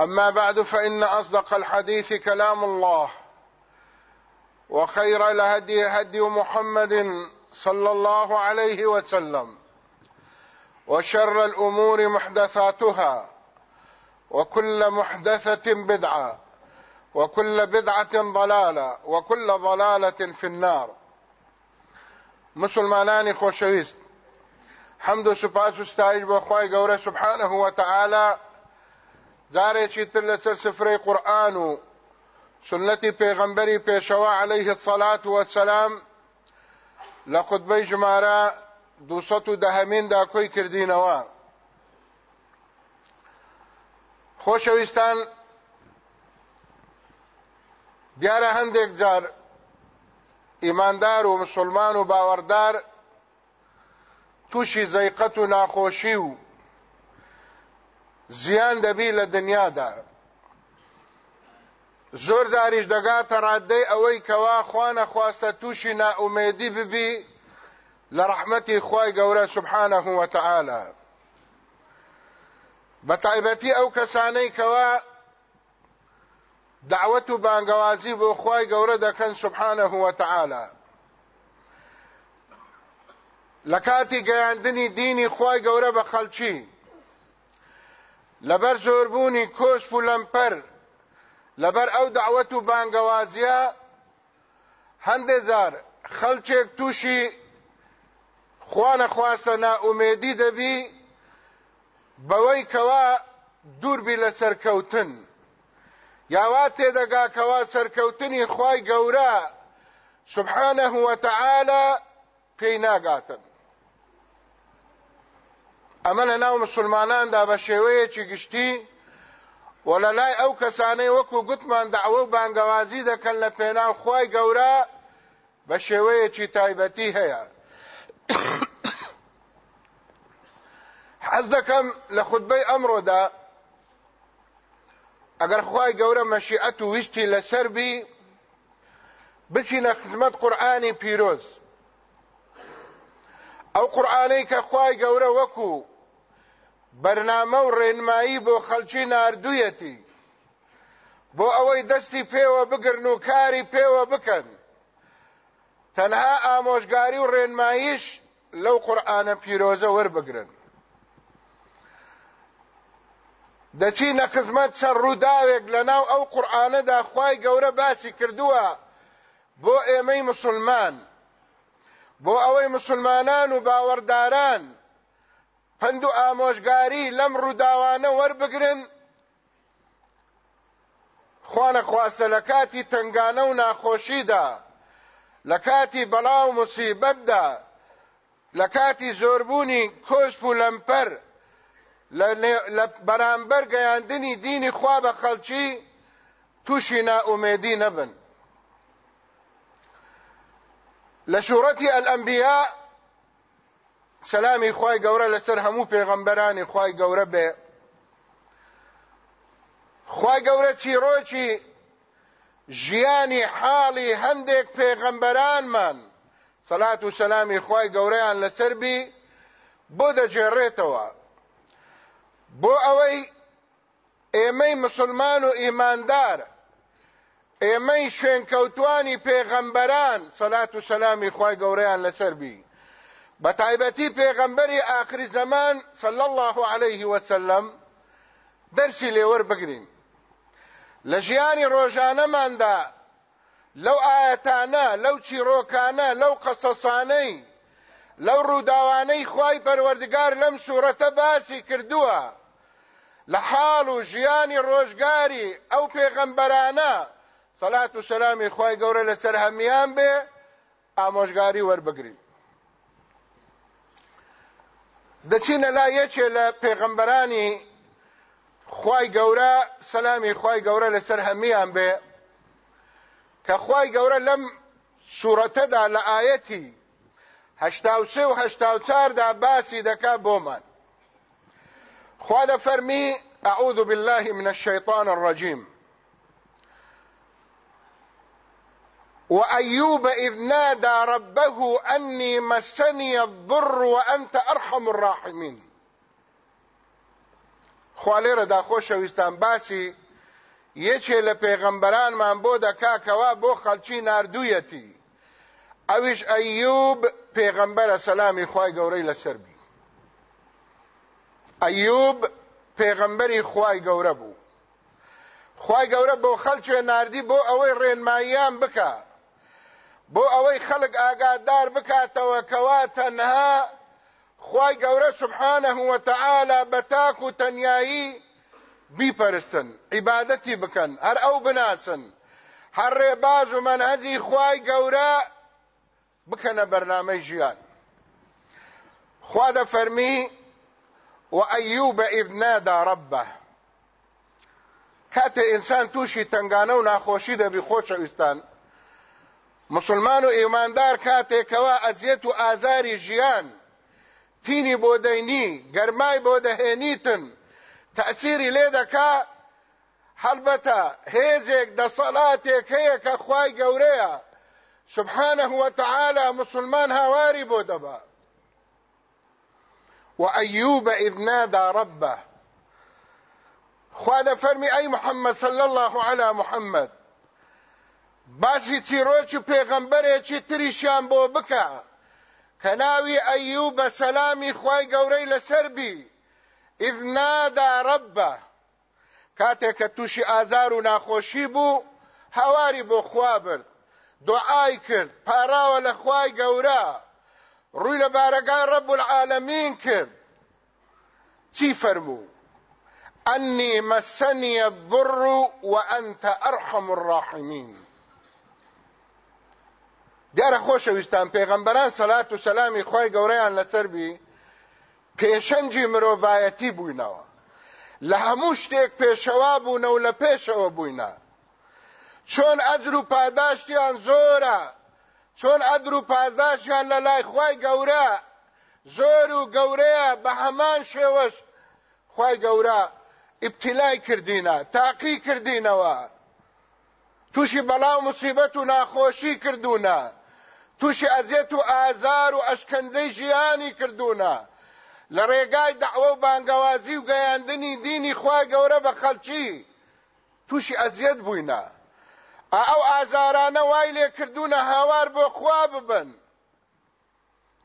أما بعد فإن أصدق الحديث كلام الله وخير لهدي هدي محمد صلى الله عليه وسلم وشر الأمور محدثاتها وكل محدثة بدعة وكل بدعة ضلالة وكل ضلالة في النار مسلمان خوشويست حمد سبحانه وتعالى زاره چې تل سر سفره قران او سنت پیغمبري پېښوا عليه الصلاه والسلام لخطبه جماره 210 دا کوئی کردین وا خوشوستان بیا را هندیک جار ایماندار و مسلمان و باوردار توشی زیقت و ناخوشی و زیان دەبی لە دنیادا زۆر داریش دەگاتە ڕاددەی ئەوەی کەوا خوانە خواستە تووشی ناومێدی ببی لە ڕەحمەتی خی گەورە سبحانە هوەتەعاالە بە تایبەتی ئەو کەسانەی کەوا دعوت و بانگەوازی بۆ خی گەورە دەکەن سبحانە هوەتەعاالە لە کاتی گەیاندنی دینی خی گەورە بە خەلچی لبر زۆربوونی کۆشپ و لەمپەر لەبەر ئەو دعوەت و بانگەوازیە هەندێ زار خەڵچێک تووشی خوانە خواستە ناومێدی دەبی بەوەی کەوا دووربی لە سەرکەوتن یاوا تێدەگا کەوا سەرکەوتنی خوای گەورە سبحانه وتعالى پێی ناگاتن امنه ناو مسلمانان دا بشوي چې گشتي وللای او کسانه وکو ګتمان دعوه بانګوازی د کله پینا خوای ګوره بشوي چې تایبتی هيا حزدکم لخطبه امر ده اگر خوای ګوره مشیئت وشتي لسر بي بچینه خدمت قرآنی پیروز او قرآنی که خوای ګوره وکو بەرنامە و ڕێنمایی بۆ خەلکی نردوویەتی بۆ ئەوەی دەستی پێوە بگرن و کاری پێوە بکەن تەنها ئامۆژگاری و ڕێنماییش لەو قورآانە پیرۆزە وەربگرن دەچینە خزمەت سەر ڕووداوێک لەناو ئەو قورآانەدا خی گەورە باسی کردووە بۆ ئێمەی مسلمان بۆ ئەوەی مسلمانان و باوەڕداران پند و ئامۆژگاری لەم ڕووداوانە وەربگرن خوانە خواستە لە کاتی تنگانە و ناخۆشیدا لە کاتی بەڵاو مسیبەتدا لە کاتی زۆربوونی کۆشپ و لەمپەر لە بەرامبەر گەیاندنی دینی خوا بە خەڵکی تووشی نائومێدی نەبن لە شوڕەتی ئەلئەمبیا سلامی خوای گەورە لەسەر هەموو پێغەمبەرانی خوای گەورە بێ خوای گەورە چیرۆکی ژیانی حاڵی هەندێک پێغەمبەرانمان سەلات و سەلامی خوای گەورەیان لەسەر بی بۆ دەجێڕێتەوە بۆ ئەوەی ئێمەی مسلمان و ئیماندار ئێمەی شوێنکەوتوانی پێغەمبەران سەلات و سەلامی خوای گەورەیان لەسەر بی بەتایبەتی پێغەمبەری ئاخری زەمان صلی الله عليه وسلم دەرسی لێوەر بگرین لە ژیانی ڕۆژانەماندا لەو ئاەتانە لەو چیرۆکانە لەو قەسەسانەی لەو ڕووداوانەی خوای پەروەردگار لەم سوورەتە باسی کردووە لە حاڵ و ژیانی ڕۆژگاری ئەو پێغەمبەرانە سەلات و سەلامی خوای گەورە لەسەر هەمیان بێ ئامۆژگاری وەربگرین دەچینە لا یەکێ لە پێغەمبەرانی خی گەورە سەلامی خی گەورە لەسەر هەمیان بێ کە خی گەورە لەم سوورەتەدا لە ئاەتی هەشتاوسێ و هەشتاوچاردا باسی دەکا بۆمان خوا دەفەرمی ئەعوذ بالله من الشيطان الرجيم وأيوب إذ نادى ربه أني مسني الضر وأنت أرحم الراحمين خوالیره دا خۆشەویستان باسی یەکێ لە پێغەمبەرانمان بۆ دەکاکەوە بۆ خەلچی نردوویەتی ئەویش ئەیوب پێغەمبەرە سەلامی خی گەورەی لەسەربی ئەیوب پێغەمبەری خی گەورە بوو خی گەورە بۆ خەلچێ نردی بۆ ئەوەی ڕێنماییان بکە ئەوەی خلق ئاگادار بکاتەوە کەوا تەنها خی گەورە سبحانه وتعالى بتاكو تاک بيبرسن عبادتي بیپەرستن هر او هەر هر بناسن من هزي و مەنهەزی خی گەورە بکەنە بەرنامەی ژیان خوا و ايوب ئذ نادا ربه کاتێ انسان تووشی تنگانە و ناخۆشی دەبی خۆشەویستان مسلمان و کاته کوا ازیت و ئازاری جیان تینی نی گرمای بوده نیتن تأثیری لیده که حلبتا هیزیک ده دەسەڵاتێک هەیە کە خوای گەورەیە سبحانه وتعالى مسلمان هاواري بودبا وأيوب إذ نادى ربه خواد فرمي أي محمد صلى الله على محمد باسی چیرۆکی و پێغەمبەرێکی تریشیان بۆ بکە کە ناوی ئەیوب بە سەلامی خی گەورەی لەسەر بی ئذ نادا ڕەبە کاتێک کە تووشی ئازار و ناخۆشی بوو هەواری بۆ خوا برد دوعای کرد پاراوە لە خوای گەورە ڕووی لە بارەگان ڕەب العالمین کرد چی فەرموو ئەنی مەسەنیە بڕ و ئەنتە ئەرحەم الڕاحمین دیارە خۆشەویستان پێغەمبەران سەلات و سەلامی خۆی گەورەیان لەسەربی پێشەنجی مرۆڤایەتی بووینەوە لە هەموو شتێک پێشەوا بوونە و لە پێشەوە بووینە چۆن ئەجر و پاداشتیان زۆرە چۆن ئەدر و پاداشیان لە لای خی گەورە زۆر و گەورەیە بە هەمان شێوەش خی گەورە ئیبتیلای کردینە تاقی کردینەوە تووشی بەڵاو مصیبەت و ناخۆشی کردوونە تووشی ئەزیێت و ئازار و ئەشکەندەی ژیانی کردوونە لە ڕێگای دەعوە و بانگەوازی و گەیاندنی دینی خوا گەورە بە خەلکی تووشی ئەزیەت بووینە ئەو ئازارانە وای لێکردوونە هاوار بۆ خوا ببن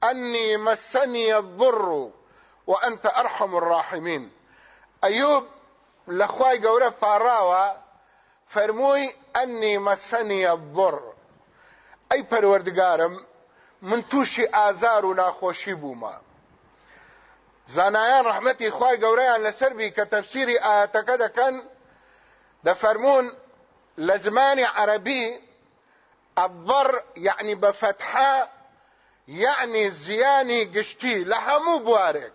ئەنی مەسەنیە بڕ و وأنت أرحم الراحمين أيوب لأخواي قورة فاراوة فرموي أني مسني الضر ئەی پەروەردگارم من تووشی ئازار و ناخۆشی بوومە زانایان ڕحمەتی خوای گەورەیان لەسەربی کە تەفسیری ئاەتەکە دەکەن دەفەرمون لە زمانی عەرەبی الضر یعنی بەفەتحا یعنی زیانی گشتی لە هەموو بوارێک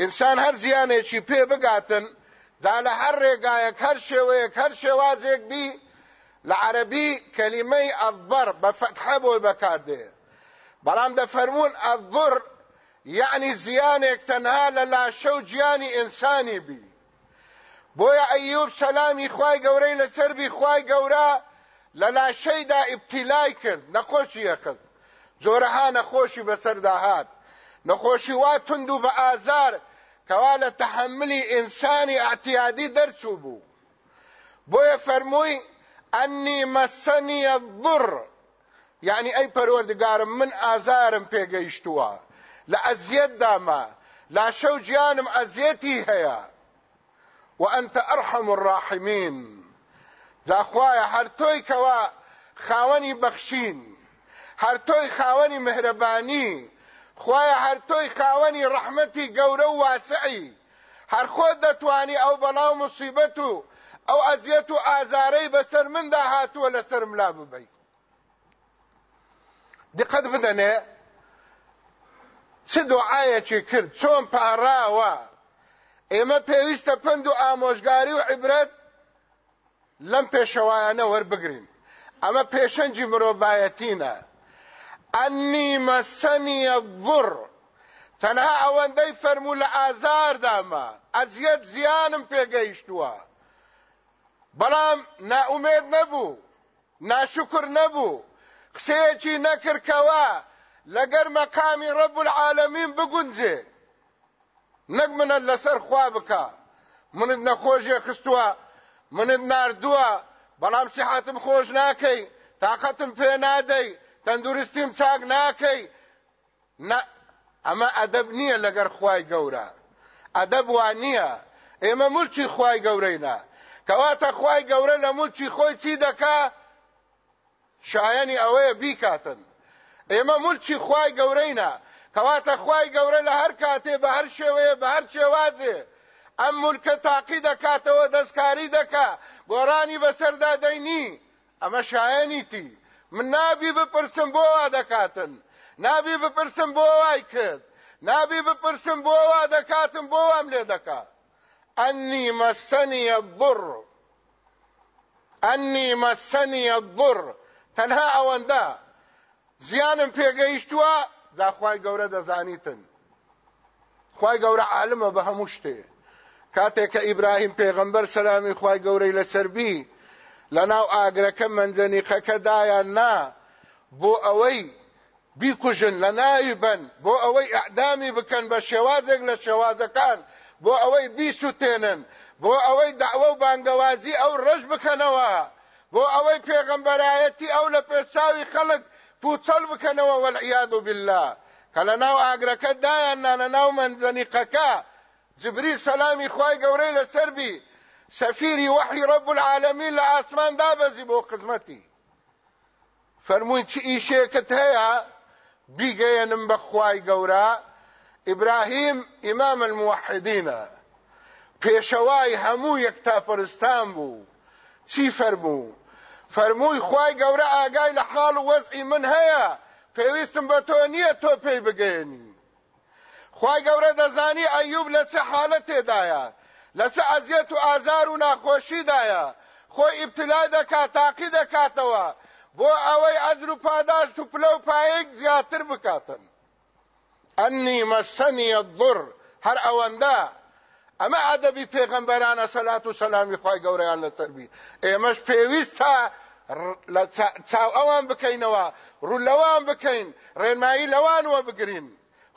ئینسان هەر زیانێکی پێ بگاتن دا لە هەر ڕێگایەک هەر شێوەیەک هەر شێوازێک بی العربي كلمه الضر بفتحه فتحه بوی برام ده فرمون الضر يعني زیانێک تەنها لە شو جياني انساني بي بو يا ايوب سەلامی خوای گەورەی لە سەربی خوای گەورە لە شي دا ابتلاي نەخۆشی نخوش جۆرەها نەخۆشی بەسەردا هات نەخۆشی وا نخوش و بە ئازار کەوا لە تەحملی ئینسانی ئەعتیادی دەرچوو بوو بۆیە ئەنی مەسەنیە دڕ یعنی ئەی پەروەردگارم من ئازارم پێگەیشتووە لە ئەزیەتدامە لا شەو گیانم ئەزیەتی هەیە وأنت أرحم الراحمين زاخوايا هر توي كوا خاوني بخشين هر توي خاوني مهرباني خوايا هر توي خاوني رحمتي قورو واسعي هر خود دتواني او بلاو مصيبتو ئەو ئەزیەت و ئازارەی بەسەر مندا هاتووە لەسەر ملا ببەی دقت بدەنێ چ دوعاەکی کرد چۆن پاراوە ئێمە پێویستە پند و ئامۆژگاری و عیبرەت لەم پێشەوایانە وەربگرین ئەمە پێشەنجی مرۆڤایەتینە ئەنی مەسەنیە بڕ تەنها ئەوەندەی فەرموو لە ئازاردامە ئەزیەت زیانم پێگەیشتووە بەڵام ناومێد نەبوو ناشکر نەبوو قسەیەکی نەکردکەوە لەگەر مەقامی ڕب العالمین بگونجێ نەک منە لەسەر خوا بکە منت نەخۆشیە خستووە منت نردووە بەڵام سیحاتم خۆش ناکەی تااقەتم پێ نادەی تەندروستیم چاک ناکەی ئەمە ئەدەب نییە لەگەر خوای گەورە ئەدەب وان نییە ئێمە مولکی خوای گەورەی نا کوا ته خوای ګوره لمول چې خو چی دکا شایانی اوه بی کاتن ایمه مول چې خوای ګورینا کوا ته خوای ګوره له هر کاته به هر شوه به هر چوازه ام ملک تعقید کاته و دسکاری دکا ګورانی بسر دادینی اما شایانی تی من نابی به پرسم بو ادا کاتن نابی به پرسم بو وای کړ نابی به پرسم بو ادا کاتن بو عمله دکا أني مسني الضر أني مسني الضر تەنها ئەوەندە زیانم پێگەیشتووە داخوای گەورە دەزانیتن خی گەورە عالمە بە هەموو شتێ کاتێک کە ئیبراهیم پێغمبەر سەلامی خی گەورەی لەسەربی لە ناو ئاگرەکە منجەنیقەکەدایان نا بۆ ئەوەی بیکوژن لە ناوی بن بۆ ئەوەی ئەعدامی بکەن بە شێوازێک لە شێوازەکان بۆ ئەوەی بیسووتێنن بۆ ئەوەی داوە و بانگەوازی ئەو ڕژ بکەنەوە بۆ ئەوەی پێغەمبەرایەتی ئەو لە پێچاوی خەڵک پوچەڵ بکەنەوە وەعیاد و بالله کە لە ناو ئاگرەکە دایان نانە ناو منزەنیقەکە جبری سەلامی خی گەورەی لەسەربی سەفیری وەحی ڕب العالمین لە ئاسمان دابەزی بۆ خزمەتی فەرمووی چ ئیشێکت هەیە بیگەێنم بە خوای گەورە ئیبراهیم ئیمام الموحدینە پێشەوای هەموو یەکتاپەرستان بوو چی فەرموو فەرمووی خوای گەورە ئاگای لە حاڵ و وەزعی من هەیە پێویستم بە تۆ نییە تۆ پێی بگەێنی خوای گەورە دەزانی ئەیوب لە چه حالەت تێدایە لە چه ئەزیەت و ئازار و ناخۆشیدایە خۆی ئیبتلای دەکات تاقی دەکاتەوە بۆ ئەوەی ئەدر و پاداشت و پلە و پایەک زیاتر بکاتن أني مسني الضر هر ئەوەندە أما ئەدەبی پیغمبران صلاة و سەلامی خی گەورەیان لەسەر بی ئێمەش پێویستە چاو ئەوان بکەینەوە ڕوولەوان بکەین ڕێنمایی لەوانوە بگرین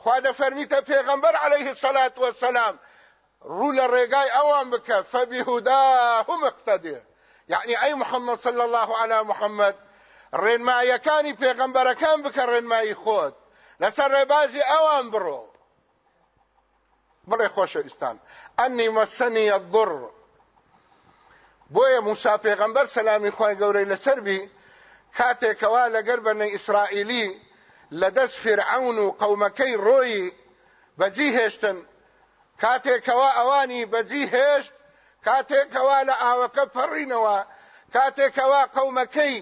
خوا دەفەرمیتە پێغەمبەر عليه سەلات وەسەلام ڕوو لە ڕێگای ئەوان بکە فەبیهدا هم اقتەدێ یعنی ئەی محەممەد صلى الله على محەممەد پیغمبر پێغەمبەرەکان بکە ڕێنمایی خود لەسەر ڕێبازی ئەوان بڕۆ بڵێ خۆشەویستان ئەنی مەسەنی الضر بۆیە موسا پێغەمبەر سەلامی خوای گەورەی لەسەربی کاتێکەوا لەگەر بەنەی ئیسرائیلی لەدەست فرعون و قەومەکەی ڕۆی بەجی هێشتن کاتێکەوە ئەوانی بەجی هێشت کاتێکەوە لە ئاوەکە پەڕینەوە کاتێکەوە قەومەکەی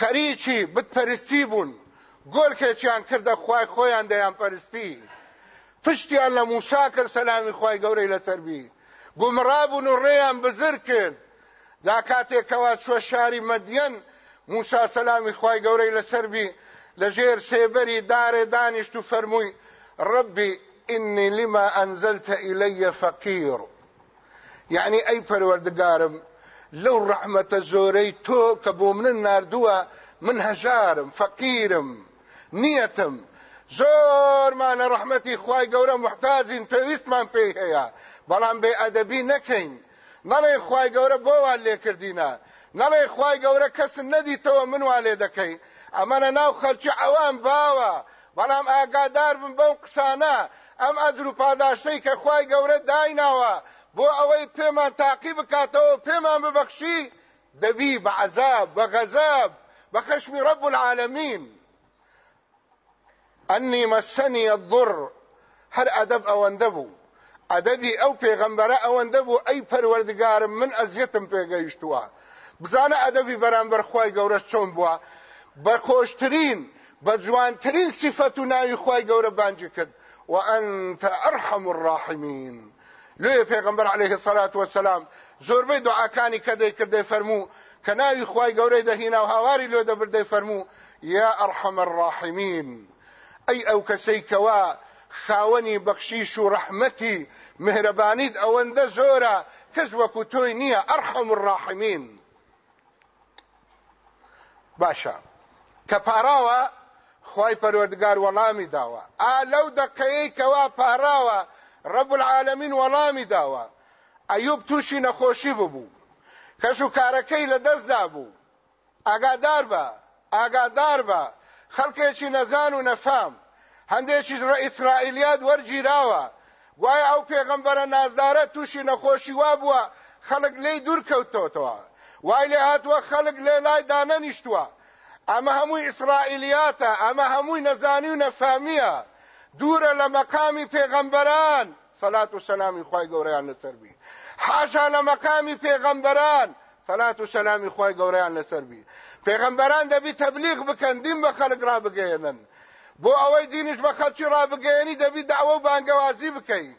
خەریکی بتپەرستی بوون گۆلکێکیان کردە خوای خۆیان دەیان پەرستی پشتیان لە موسا کرد سەلامی خوای گەورەی لە تەربی گومڕابوون و ڕێیان بزر کرد دا کاتێکەوە چوە شاری مەدیەن موسا سەلامی خوای گەورەی لە سەربی لەژێر سێبەری دارێ دانیشت و فەرمووی ڕبی ئینی لما ئەنزەلتە ئیلەیە فەقیر یعنی ئەی پەروەردگارم لەو ڕەحمەتە زۆرەی تۆ کە بۆ منن نردووە من هەژارم فەقیرم نیەتم زۆرمانە ڕحمەتی خوای گەورە محتاجین پێویستمان پێی هەیە بەڵام بێ ئەدەبی نەکەین نەڵێ خوای گەورە بۆوان لێکردینە نەڵێ خوای گەورە کەس نەدیتەوە منوان لێ دەکەین ئەمەە ناو خەلکی ئەوان باوە بەڵام ئاگادار بم بەو قسانە ئەم ئەجر و پاداشتەی کە خوای گەورە دایناوە بۆ ئەوەی پێمان تاقی بکاتەوە پێمان ببەخشی دەبی بە عذاب بە غەزاب بە خشمی رب العالمین اني مسني الضر هر ادب او اندبو ادبي او پیغمبره او اندبو اي پروردگار من ازیتم پیگەیشتووە بزانە ئەدەبی بەرامبەر خی گەورە چۆن بووە بە خۆشترین بە جوانترین صفات و ناوی خوای گور بانجی کرد لو ئەتە ئەرحەم الراحمین لێ پێغمبەر عليه سەلات وسلام زۆربەی دوعاکانی کە دەیکردی فەرموو کە ناوی خی گەورەی دەهینا و هاواری بر ده فرمو یا ارحم الراحمين ئەی ئەو کەسەی کەوا خاوەنی بەخشیش و ڕەحمەتی مهرەبانیت ئەوەندە زۆرە کەس وەکو تۆی نییە ئەرحەم ڕاحمین باشە کە پاراوە خی پەروەردگار وەڵامی داوە ئا لەو دەکەی کەوا پاراوە ڕەب العالمین وەڵامی داوە ئەیوب تووشی نەخۆشی ببوو کەش و کارەکەی لەدەستدا بوو ئاگادار بە ئاگادار بە خەڵکێکی نەزان و نەفام هەندێکی ئیسرائیلیات وەرگیراوە وای ئەو پێغەمبەرە نازدارە تووشی نەخۆشی وا بووە خەڵک لی دوور کەوتۆتەوە وای لێ هاتووە خەڵک لێ لای دانەنیشتووە ئەمە هەمووی ئیسرائیلیاتە ئەمە هەمووی نەزانی و نەفامیە دوورە لە مەقامی پێغەمبەران سەلات و سەلامی خی گەوریان لەسەربی حاشا لە مەقامی پێغەمبەران سەلات و سەلامی خی گەوریان لەسەربی پێغەمبەران دەبی تەبلیغ بکەن دین بە خەلک ڕابگەێنن بۆ ئەوەی دینش بە خەڵکی ڕابگەیەنی دەبی داوە و بانگەوازی بکەیت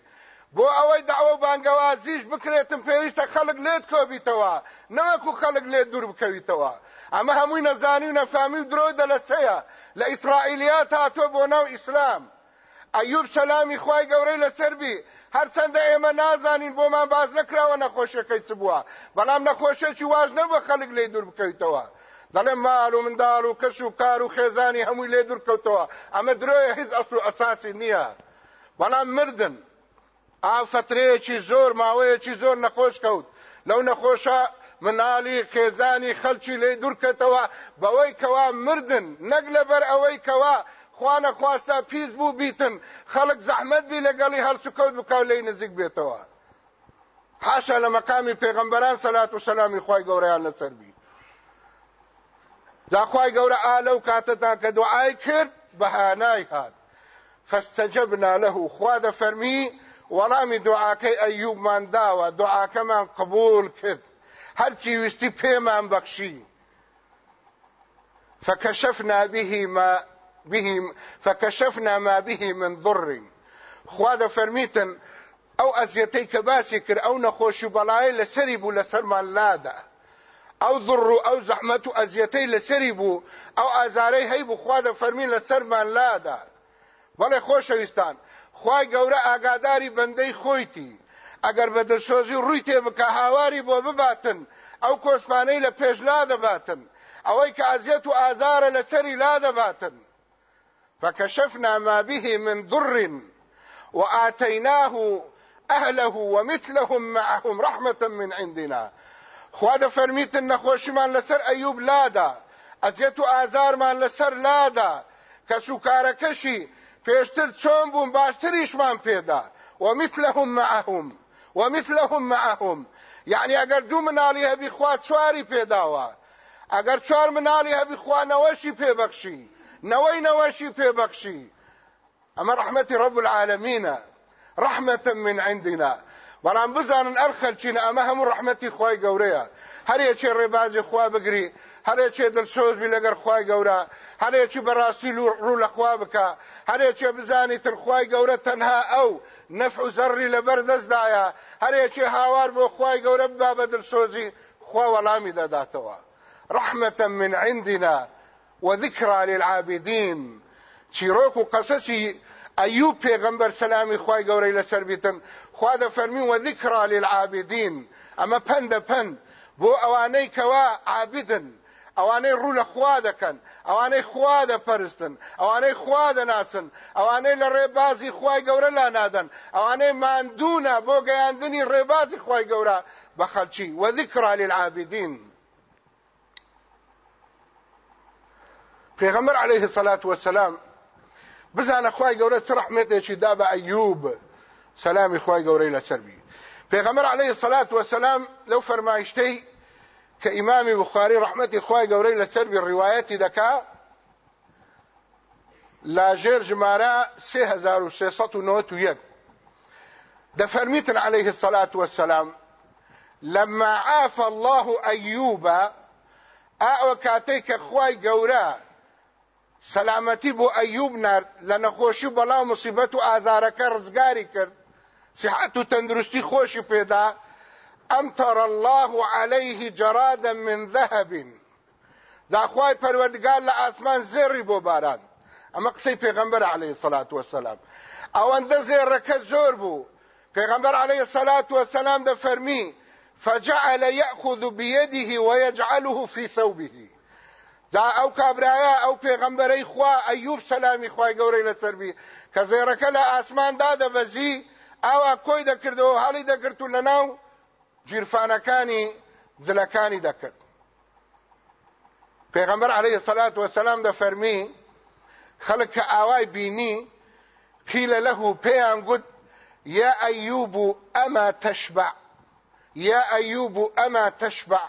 بۆ ئەوەی داوە بانگەوازیش بکرێتم پێویستە خەڵک لێت کۆبیتەوە ناکو خەڵک لێت دوور بکەویتەوە ئەمە هەمووی نەزانی و نەفامی و درۆ دەلەسەیە لە ئیسرائیلیات هاتۆ بۆ ناو ئیسلام ئەیوب سەلامی خوای گەورەی لەسەربی هەرچەندە ئێمە نازانین بۆمان باز نەکراوە نەخۆشیەکەی چ بووە بەڵام نەخۆشیێکی واژ نەبووە خەڵک لێ دوور بکەویتەوە دەڵێ ماڵ و منداڵ و کەش و کار و خێزانی هەمووی لێ دوورکەوتەوە ئەمە درۆیە هیچ ئەسل و ئەساسی نییە بەڵام مردن ئافترەیەکی زۆر ماوەیەکی زۆر نەخۆش کەوت لەو نەخۆشە مناڵی خێزانی خەلکی لێ دوورکەتەوە بەوەی کەوا مردن نەک لەبەر ئەوەی کەوا خوانە خواستا پیس بوو بیتن خەڵک زەحمەت بی لەگەڵی هەرچووکەوت بکەو لەی نزیک بێتەوە حاشا لە مەقامی پێغەمبەران سەلات و سەلامی خی گەورەیان لەسەر بی زاخوای گەورە ئالە و کاتەدا کە دوعای کرد بەهانای هاات فاستجبنا له خوا د فرمی وەڵامی دوعاکەی ئەیوبمان داوە دوعاکەمان قبول کرد هەرچی ویستی من بەخشی فكشفنا به ما به فكشفنا ما به من ضر خوا د فرمیتن او ازیتەی کە باسی او نخوش نەخۆشی بەڵایە لەسەری بوو لاده او ضر او زحمت او ازیتی لسری بو او ازاری هی بو خوا د فرمین لسر من لا ده بله خوشویستان خوای بندې خوېتی اگر به د سوزي روی ته تێبکە هاواری بۆ بباتن او کۆسپانەی له پێش لا دەباتن ئەوەی کە ئازیەت او ازار لەسەری لا ده باتن فكشفنا ما به من ضر وآتيناه أهله ومثلهم معهم رحمة من عندنا خوا دەفەرمیتن نەخۆشیمان لەسەر ئەیوب لادا ئەزیەت و ئازارمان لەسەر لادا کەس و کارەکەشی پێشتر چۆن بوون باشتریشمان پێدا ومثلهم معهم ومثلهم معهم یعنی ئەگەر دوو مناڵی هەبی خوا چواری پێداوە ئەگەر چوار مناڵی هەبی خوا نەوەشی پێبەخشی نەوەی نەوەشی پێبەخشی ئەمە ڕحمەتی ڕب العالمینە رحمة من عندنا بلان بزان بەڵام بزانن ئەر خەلچینە ئەمە هەموو ڕحمەتی خی گەورەیە چه ڕێبازی خوا بگری هەرێکێ دڵسۆزبی لەگەر چه گەورە هەرێکی بەڕاستی ڕوو لەخوا بکە هەرێکێ بزانی ترخوای گەورە تنها او نفع و زەڕی لەبەر دەستدایە چه هاوار بۆ خی گەورە با بە دڵسۆزی خوا وەڵامی داداتوا ڕحمەتە من عندنا وذكرى للعابدين چیرۆک و قەسەسی ايوب پیغمبر سلامی خوای گورې لسر بیتن خو دا فەرمین و ذکر للعابدین ئەمە پندە پند بو اوانی کوا عابدن ئەوانەی ڕوو لە خوا دەکەن ئەوانەی خوا دەپەرستن ئەوانەی خوا ناسن اوانی لری بازی خوای گورې لا نادن اوانی ئەوانەی بو گاندنی ری بازی خوای گورې بخلچی و ذکر ذیکرا للعابدین پیغمبر علیه الصلاة والسلام بزانە سره رحمت چ چې دا بە ئەیوب سەلامی خی گەورەی سربي پیغمبر عليه سەلات والسلام لو فرمایشتي ک امام بخاری ڕحمەتی خی گەورەی لەسەربی ڕیواەتی دەکا لاژێر ژمارە 1391 دەفەرمیتن عليه الصلاة والسلام لما عاف الله أيوب ئاوە کاتێک کە سلامتی بو ایوب نرد لنخوشی بلا مصیبت و آزارکه رزگاری کرد صحت و تندرستی خوشی پیدا امطر الله عليه جرادا من ذهب دا خوای پروردگار له اسمان بو باران اما قصې پیغمبر علیه الصلاة والسلام او انده زرکه زور بو پیغمبر علیه الصلاة والسلام ده فرمی فجعل يأخذ بيده ويجعله في ثوبه دا ئەو کابراایە ئەو پێغەمبەرەی خوا ئەیوب سەلامی خوای گەورەی لەسەربی کە زێڕەکە لە ئاسماندا دەبەزی ئاوا کۆی دەکردەوە هەڵی دەکرد و لە ناو جیرفانەکانی زلەکانی دەکرد پێغەمبەر عليه سەلات وسلام دەفەرمی خەڵک کە ئاوای بینی قیل له پێیان گوت یا ئەیوب ئەما تەشبع یا ئەیوب ئەما تەشبع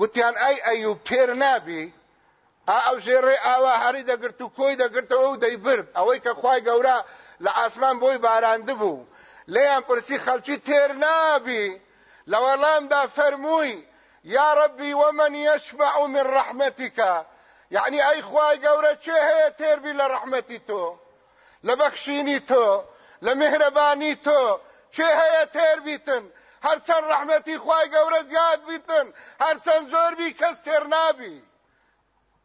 گوتیان ئەی ئەیوب پێر نابی ئا ئەو ژێڕێ ئاوا هەری دەگرت و کۆی دەگرتەوە و دەیبرد ئەوەی کە خوای گەورە لە ئاسمان بۆی باراند بوو لێیان پرسی خەڵکی تێر نابی لە وەڵامدا فەرمووی یا ربی ومن يشبع من رحمتك یعنی ئەی خوای گەورە چێ هەیە تێربی لە ڕەحمەتی تۆ لە بەخشینی تۆ لە مهرەبانی تۆ چێ هەیە تێربیتن هەرچەند ڕەحمەتی خوای گەورە زیاد بیتن هەرچەند زۆربی کەس تێر نابی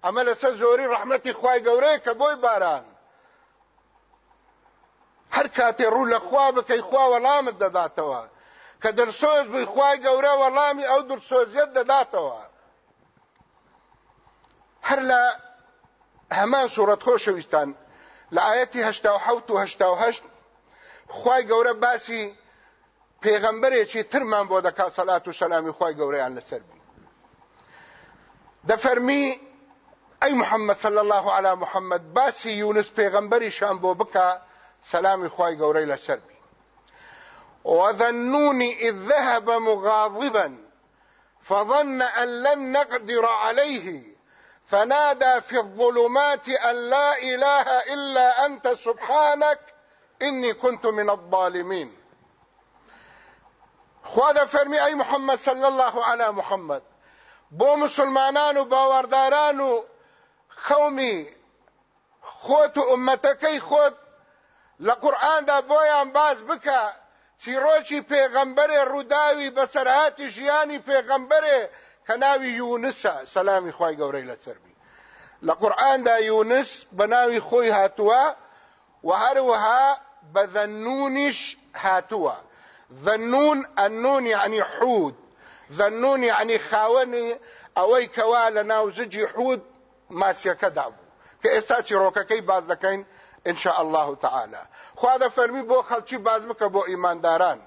ئەمە لەسەر زۆری ڕەحمەتی خوای گەورەیە کە بۆی باران هەر کاتێ ڕوو لە خوا بکەی خوا وەڵامت دەداتەوە کە دەرسۆز بووی خوای گەورە وەڵامی ئەو دەرسۆزیەت دەداتەوە هەر لە هەمان سوورەت خۆشەویستان لە ئاەتی هەشتا و حوت و هەشتا و هەشت خوای گەورە باسی تر ترمان بوده که صلاة و خواهی گوره گەورەیان لەسەر بی فرمی ای محمد صلی الله على محمد باسی یونس بو بکا سلامی خواهی گوره گەورەی لەسەر بی وظنوني إذ ذهب مغاضبا فظن أن لن نقدر عليه فنادى في الظلمات أن لا إله إلا أنت سبحانك إني كنت من الظالمين خواده فرمی ای محمد صلی الله علی محمد بو مسلمانان و باورداران و خومی خۆت و ئومەتەکەی خۆت لە قورآاندا بۆیان باز بکە چیرۆکی پێغەمبەرێ ڕووداوی بەسەرهاتی ژیانی پێغەمبەرێ کە ناوی یونسە سەلامی خی گەورەی لەسەربی لە قورآاندا یونس بە ناوی خۆی هاتووە و هەروەها بەدەنونیش هاتووە ذنون النون يعني حود ذنون يعني خاوني اوي كوالا ناوزجي ناو زجی حود ماسیەکەدا بوو کە ئێستا چیرۆکەکەی باز إن شاء الله تعالى خواد فرمي بو خلچي بازمك بو ايمان داران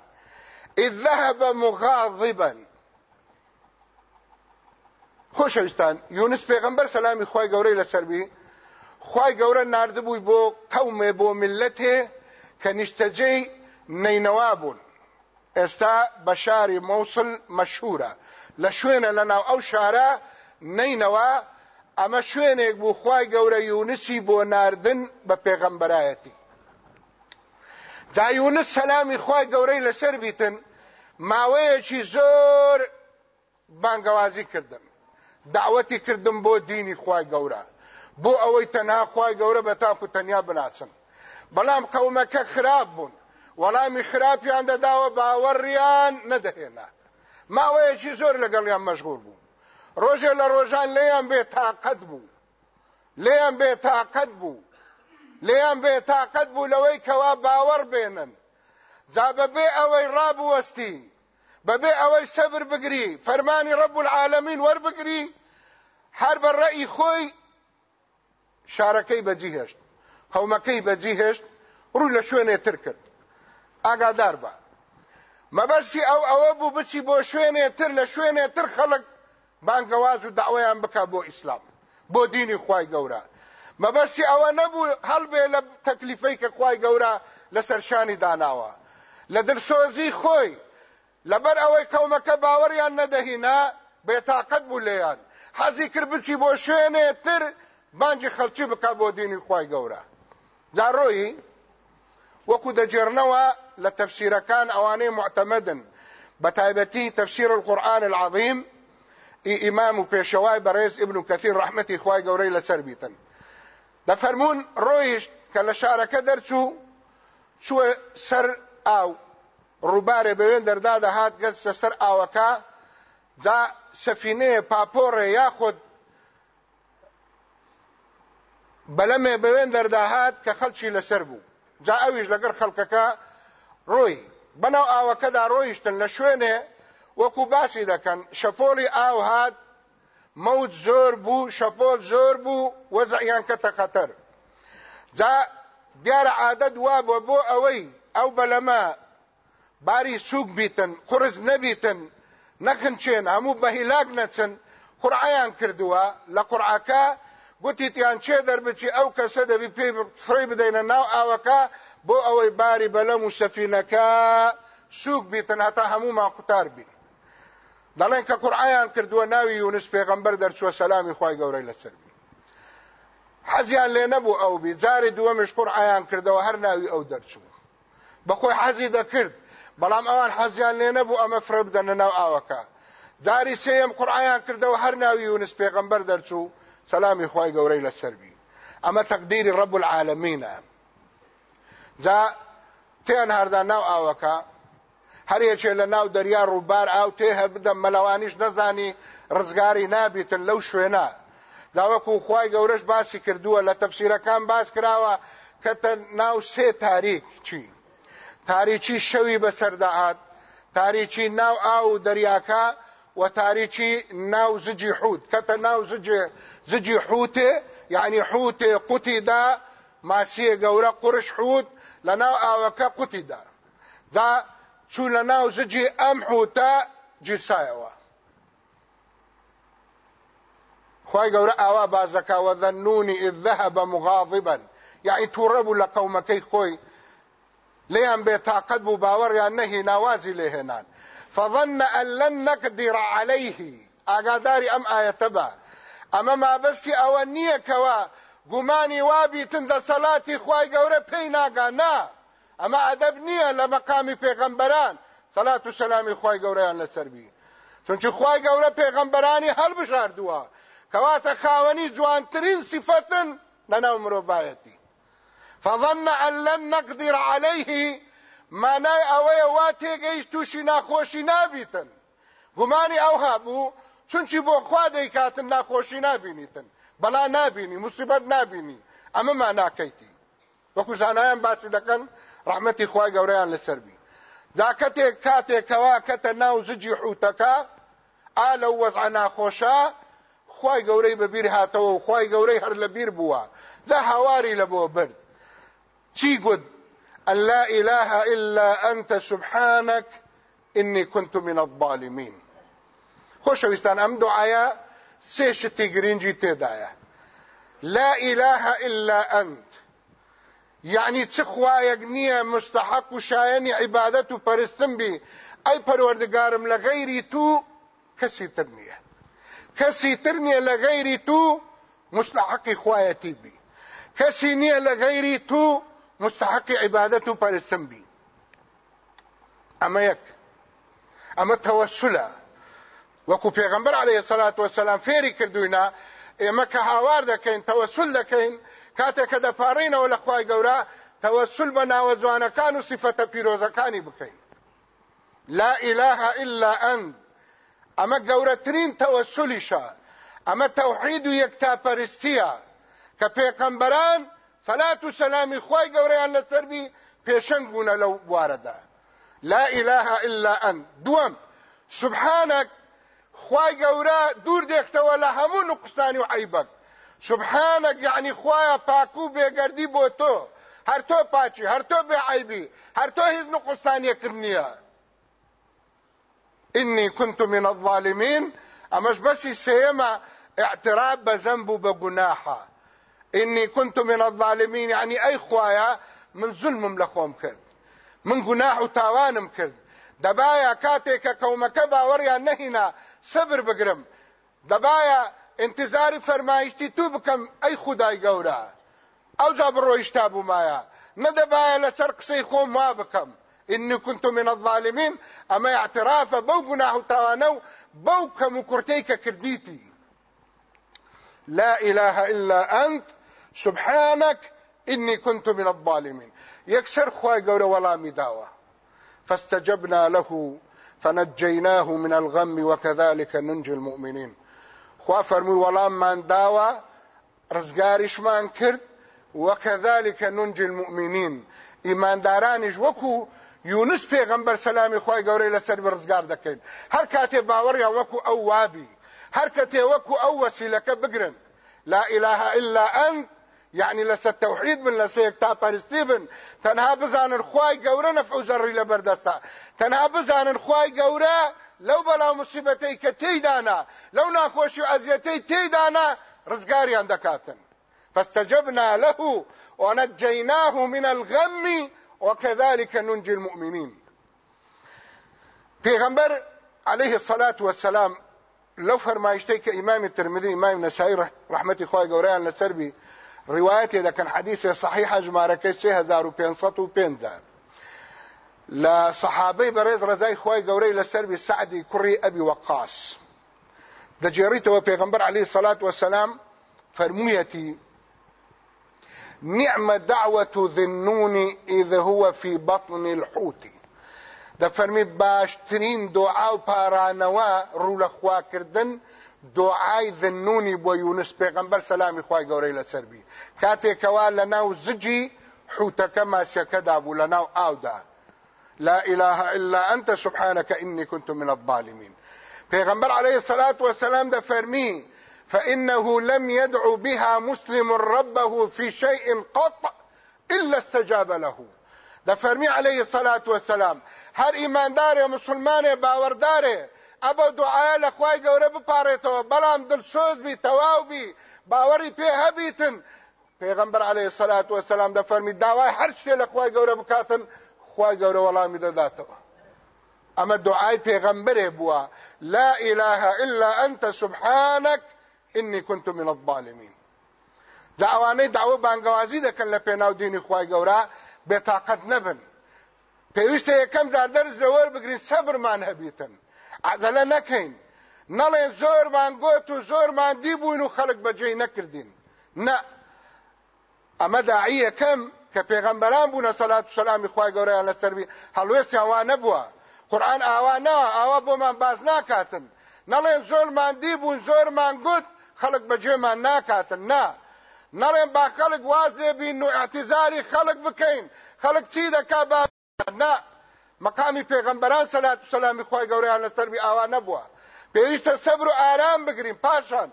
اذ ذهب مغاضبا خوشوستان يونس پیغمبر سلامي خوای گورې لسربي خوای گورې نارد بو بو قومه بو ملته کنيشتجي نينوابون ئێستا بە شاری مەوسل مەشهورە لە شوێنە لەناو ئەو شارە نینەوە ئەمە شوێنێک بوو خوای گەورە یونسی بۆ ناردن بە پێغەمبەرایەتی جایونس سەلامی خوای گەورەی لەسەر بیتن ماوەیەکی زۆر بانگەوازی کردن دعوەتی کردم بۆ دینی خوای گەورە بۆ ئەوەی تەنها خوای گەورە بە تاپ و تەنیا بناسن بەڵام قەومەکە خراپ بوون وەڵامی خراپیان دەداوە باوەڕیان نەدەهێنا ماوەیەکی زۆر لەگەڵیان مەشغول بوو ڕۆژێ لە ڕۆژان لێیان بێ تااقەت بوو لێیان بێ تااقەت بوو لێیان بێ تااقەت بوو لەوەی کەوا باوەڕ بێنن جا بەبێ ئەوەی ڕابوەستی بەبێ ئەوەی سەبر بگری فەرمانی ڕەب العالمین وەربگری هەر بە ڕەئی خۆی شارەکەی بەجیهێشت قەومەکەی بەجیهێشت ڕوو لە شوێنێ تر کرد ئاگادار بە مەبەستی ئەو ئەوە بوو بچی بۆ شوێنێتر لە شوێنێتر خەڵک بانگەواز و داوایان بکە بۆ ئیسلام بۆ دینی خوای گەورە مەبەستی ئەوە نەبوو هەڵبێ لە تەکلیفەی کە خوای گەورە لەسەرشانی داناوە لە دڵسۆزی خۆی لەبەر ئەوەی قەومەکە باوەڕیان نەدەهینا بێتاقەت بوو لێیان حەزی کرد بچی بۆ شوێنێتر بانجی خەڵکی بکە بۆ دینی خوای گەورە جاڕۆیی وەکو جرنوا لتفسير كان اواني معتمدا بتايبتي تفسير القرآن العظيم امام ئیمام و پێشەوای بەڕێز ئبن و کەثیر ڕحمەتی خوای گەورەی لەسەر بیتن دەفەرمون ڕۆیشت کە لە شارەکە دەرچوو چووە سەر ئاو ڕووبارێ زا دەردا دەهات گەچتە سەر ئاوەکە جا سەفینەیە كخلشي لسربو جا ئەویش لەگەر خەڵکەکە ڕۆی بەناو ئاوەکەدا ڕۆیشتن لە شوێنێ وەکو باسی دەکەن شەپۆلی ئاو هات مەوت زۆر بوو شەپۆل زۆر بوو وەزعیان کەتە خەتەر جا دیارە عادەت وا بۆ بۆ ئەوەی ئەو بەلەمە باری سوک بیتن قرز نەبیتن نەخنچێن هەموو بەهیلاک نەچن قورعیان کردووە لە قورعەکە گوتی تیان چێ دەربچی ئەو کەسە دەبی پێی فڕی بدەینە ناو ئاوەکە بۆ ئەوەی باری بەلەم و شەفینەکە سوک بیتن هەتا هەموومان قوتار بین دەڵێن کە قورعیان کردووە ناوی یونس پێغەمبەر دەرچووە سەلامی خی گەورەی لەسەر بین حەزیان لێ نەبوو ئەو بی جاری دووەمیش قورعیان کردەوە هەر ناوی ئەو دەرچووە بەخۆی حەزی دەکرد بەڵام ئەوان حەزیان لێ نەبوو ئەمە فرە بدەنە ناو ئاوەکە جاری سێم قورعیان کردەوە هەر ناوی یونس پێغەمبەر دەرچوو سلامی خوای گەورەی لەسەروی ئەمە تەقدیری ڕب العالمینە جا تیان هەردان ناو ئاوەکە هەرێکێ لە ناو دەریا ڕووبار ئاو تێ هەر بدەم مەلەوانیش نەزانی ڕزگاری نابێتن لەو شوێنە داوەکو خوای گەورەش باسی کردووە لە تەفسیرەکان باس کراوە کەتە ناو سێ تاریک چی تاریکی شەوی بەسەردەهات تاریکی ناو ئاو دەریاکە وتاريخي ناو زجي حوت كتا ناو زجي زجي حوته يعني حوته قتدا ماسيه گوره قرش حوت لناو اوكا قتدا ذا چو لناو زجي ام حوتا جرسايوا خوای گەورە ئاوا بازەکەوە دەنونی اذ ذهب مغاضبا یعنی يعني تووڕەبوو لە قەومەکەی خۆی لێیان بێتاقەت بوو باوەڕیان يعني نەهی ناوازی لێهێنان فظن أن لن نقدر عليه ئاگاداری ئەم ئاەتەبە ئەمە مابەستی ئەوە نییە کەوە گومانی وابیتن دەسەڵاتی خی گەورە پێی ناگانا ئەمە ئەدەب نییە لە مەقامی پێغەمبەران سەلات و سەلامی خی گەورەیان لەسەربی چونچی خی گەورە پێغەمبەرانی هەڵبژاردووە جوان ترين جوانترین سیفەتن لەناو بايتي فظن أن لن نقدر عليه مانای ئەوەیە وا تێگەیشت تووشی ناخۆشی نابیتن گومانی ئەو هەبوو چونچی بۆ خوا دەیکاتن ناخۆشی نابینیتن بەڵا نابینی مسیبەت نابینی ئەمەمان ناکەیتی وەکو زانایان باسی دەکەن ڕحمەتی خوای گەورەیان لەسەربی زاکەتێک کاتێکەوە کەتە ناو زجی حوتەکە ئا لەو وەزع ناخۆشە خی گەورەی بەبییر هاتەوە و خی گەورەی هەر لە بیر بووە جا هاواری لە بۆ برد چی گوت أن لا إله إلا أنت سبحانك إني كنت من الظالمين خوشویستان أم دعايا سێشتی گرنگی تێدایە لا إله إلا أنت يعني چ يقنية مستحق شايني شایەنی فرستن بي أي بی ئەی تو كسي ترنية كسي ترنية تر تو مستحق خوايتي بي كسي نية لە تو مستحق عبادته و بی اما یک اما توسله وەکو پێغمبەر عليه سلات وسلام فێری کردوینە اما إيه کە هاوار توسل تەوەسل دەکەین کاتێک کە او لە خخوای گەورە توسل بنا ناوە جوانەکان و سیفەتە پیرۆزەکانی بکەین لا اله إلا ئەند اما گەورەترین تەوەسلیشە اما تەوحید و یەکتاپەرستیە کە پێقەمبەران صلات و سلامی خوای گەورەیان لەسەر بی پێشنگ بوونە لەو لا إله إلا أن دوام سبحانك خواي قورا دور ديخته ولا نقصان و عيبك سبحانك يعني خوايا باكو بيقردي بوتو هر تو پاچی هر تو به عیبی هر تو هیڅ نقصان یکرنیا اني كنت من الظالمين امش بس سيما اعتراف بذنب وبجناحه إني كنت من الظالمين يعني أي خوايا من ظلم لخوم كرد من قناح وطاوانم كرد دبايا كاتيكا كومكا باوريا نهينا صبر بقرم دبايا بگرم فرمايشتي توبكم أي خداي قورا أو خودای گەورە مايا ندبايا لسرق نەدەبایە خوم قسەی إني كنت من الظالمين أما اعتراف بو قناح وطاوانو بو كم كرديتي لا إله إلا أنت سبحانك إني كنت من الظالمين يكسر خواي قول ولا مداوة فاستجبنا له فنجيناه من الغم وكذلك ننجي المؤمنين خوا فرمي ولا من داوة رزقارش من كرد وكذلك ننجي المؤمنين ایمان دارانیش وکو یونس پیغمبر سلامي خوای گورې لسر برزګار دكين هر کاته باوريا وكو أوابي او وابي هر کته وكو او وسیله کبګرن لا اله الا انت يعني لس التوحيد من لە سەیەک ستيفن تنها بزان الخواي قورا نفعو نەفع لبردسا تنها بزان الخواي قورا لو بلا لەو بەلاو مصیبەتەی لو تێیدانا عزيتي ناخۆشی و ئەزیەتەی فاستجبنا له ونجيناه من الغم وكذلك ننجي المؤمنين پیغمبر عليه الصلاة والسلام لو فرمایشتەی امام الترمذي امام ئیمامی رحمتي ڕحمەتی خی گەوریان روایت یې د کن حدیث صحیحه جماره کې 3505 لا صحابي بريز رضای خوای ګوري لسر بي سعدي كري ابي وقاص د جریته پیغمبر علیه الصلاة والسلام فرمویتی نعم دعوة ذنون اذا هو في بطن الحوت د فرمی باشترین دعاو و رول رولخوا کردن دعای ذنونی بو یونس پیغمبر سلامی خوای گەورەی لەسەر بی کاتێکەوە لە ناو زجی حوتەکە ماسیەکەدا بوو لە آو دا لا إله إلا أنت سبحانك إني كنت من الظالمين پیغمبر عليه الصلاة والسلام ده فرمی فإنه لم يدعو بها مسلم ربه في شيء قط إلا استجاب له ده فرمی عليه الصلاة والسلام هر إيماندار مسلمان داره ئەبە دوعاە لە خی گەورە بپارێتەوە بەڵام دڵشۆز بی تەواو بی باوەری پێ هەبیتن پێغمبەر عليه سەلات وە سەسلام دەفەرمی داوای هەر شتێ لە خی گەورە بکاتن خی گەورە وەڵامی دەداتەوە. اما دعاي پیغمبره بوا لا اله الا انت سبحانك اني كنت من الظالمين دعوانه دعوه بانگوازی دکن لپیناو دینی خوای گورا به طاقت نبن پیوسته یکم در درز لور بگرین صبر مان هبیتن عجله نکەین نەڵێن زۆرمان گوت و زۆرمان دیبووین و خەڵک بەجێی نەکردین نه ئەمە داعیەکەم کە پێغەمبەران بوونە سەلات و سەلامی خوای گەورەیان لەسەر بی هەڵوێستی ئەوا نەبووە قورآن ئاوا ناوە ئاوا بۆمان باز ناکاتن نەڵێن زۆرمان دیبوون زۆرمان گوت خەڵک بەجێمان ناکاتن نا نەڵێن با خەڵک واز لێبین و ئەتیزاری خەڵک بکەین خەڵک چی دەکا با نا مقامی پێغمبەران سەلات و سەلامی خۆی گەوریان لە سەربی ئاوا نەبووە پێویستە سەبر و ئارام بگرین پاشان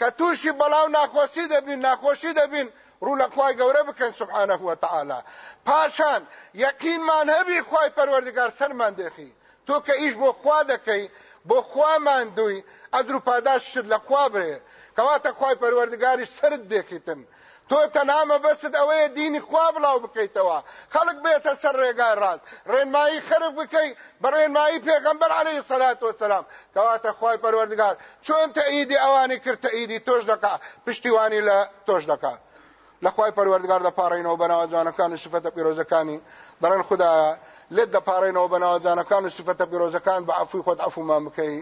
کە تووشی بەڵاو ناخۆشی دەبین ناخۆشی دەبین ڕوو لە خی گەورە بکەن سبحانەه وتعالا پاشان یەقینمان هەبی خی پەروەردگار سەرمان دەخی تۆ کە ئیش بۆ خوا دەکەی بۆ خوامان دوی ئەدر و پاداشت لە خوا برێ کەواتە خی پەروەردگاری سرد دێکیتن تۆ تەنامە بەست ئەوەیە دینی خوا بڵاو بکەیتەوە خەڵک بێتە سەر ڕێگای ڕاست ڕێنمایی خرف بکەی بە ڕێنمایی پێغەمبەر عەلەیهی سەلات وەسەلام کەواتە خوای پەروەردگار چۆن تەئیدی ئەوانی کرد تەئیدی تۆش دەکا پشتیوانی لە تۆش دەکات لەخوای پەروەردگار دەپارڕینەوە بەناوە جوانەکان و سفەتە پیرۆزەکانی دەڕێن خدایە لێت دەپارڕینەوە بەناوە جوانەکان و سفەتە پیرۆزەکان بە عەفوی خۆت عەفومان بکەی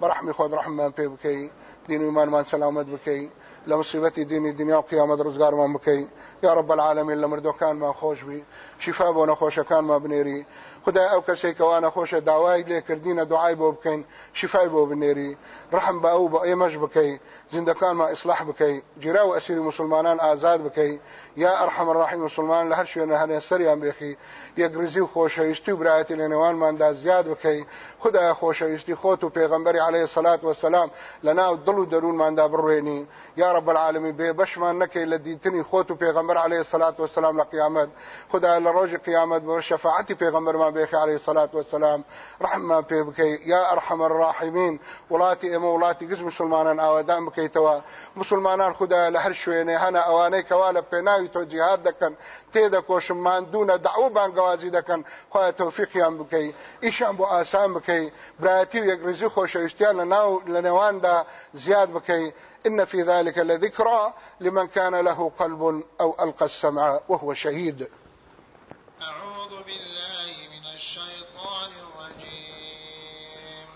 بە ڕەحمی خۆت ڕەحممان پێ بکەی دین و ایمانمان سلامت بکەی لە مصیبەتی دنیا و قیامەت ڕزگارمان بکەی یا رب العالمین لە مردەکانمان خۆشبی شیفا بۆ نەخۆشەکانمان بنێری خدای ئەو کەسێک کەوا نەخۆشە داوای لێکردینە دوعای بۆ بکەین شیفای بۆ بنێری ڕحم بە ئەو بە ئێمەش بکەی زیندەکانمان ئیسلاح بکەی جیرا و ئەسیری مسلمانان آزاد بکەی یا ارحم ڕاحی مسلمان لە هەر شوێنە هەنێ سەریان بێخی یەکگرزی و خۆشەویستی و برایەتی لە نێوانماندا زیاد بکەی خدای خۆشەویستی خۆت و پێغەمبەری عليه سەلات وسلام لە ناو دڵ دڵ و دەروونماندا بڕوێنی یا رب العالمی بێ بەشمان نەکەی لە دیتنی خۆت و پێغەمبەر علیه الصلاة والسلام لە قیامەت خدای لە ڕۆژی قیامەت بە شەفاعتی پێغەمبەرمان بێخی علیه الصلاة والسلام رحممان پێ بکەی یا ئەرحەم الراحمین وڵاتی ئێمە وڵاتی گز مسلمانان ئاوادان بکەیتەوە مسلمانان خدای لە هەر شوێنێ هەنا ئەوانەی کەوا لە پێناوی تۆ جیهاد دەکەن تێدە کۆشم ماندونە دعوە بانگەوازی دەکەن خۆیان تەوفیقیان بکەی ئیشان بۆ ئاسان بکەی برایەتی و یەکریزی خۆشەویستیان لە ناو لە نێواندا زياد بكي إن في ذلك لذكرى لمن كان له قلب أو ألقى السمع وهو شهيد أعوذ بالله من الشيطان الرجيم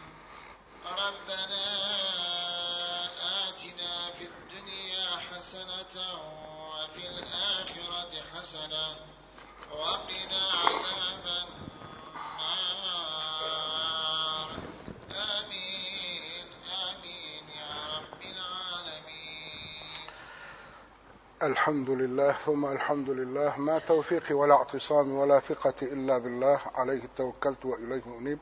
ربنا آتنا في الدنيا حسنة وفي الآخرة حسنة وقنا عذاب النار الحمد لله ثم الحمد لله ما توفيقي ولا اعتصامي ولا ثقتي إلا بالله عليه توكلت وإليه أنيب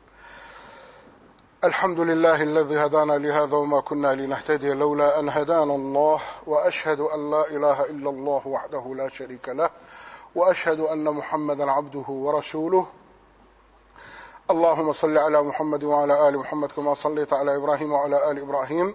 الحمد لله الذي هدانا لهذا وما كنا لنهتدي لولا أن هدانا الله وأشهد أن لا إله إلا الله وحده لا شريك له وأشهد أن محمدا عبده ورسوله اللهم صل على محمد وعلى آل محمد كما صليت على إبراهيم وعلى آل إبراهيم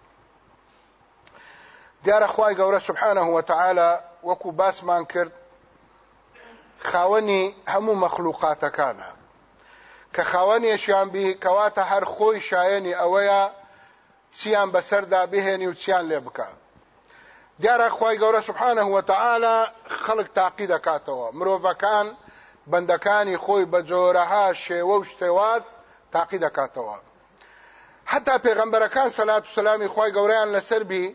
دیارە خوای گەورە سبحانە وتعاالە وەکو باسمان کرد خاوەنی هەموو مەخلوقاتەکانە کە خاوەنیشیان بی کەواتە هەر خۆی شایەنی ئەوەیە چیان بەسەردا بهێنی و چیان لێ بکە دیارە خی گەورە سبحانە وتەعاالە خەڵک تاقی دەکاتەوە مرۆڤەکان بەندەکانی خۆی بە جۆرەها شێوە و شتێواز تاقی دەکاتەوە حتا پێغەمبەرەکان سەلات و سلامی خی گەوریان لەسەربی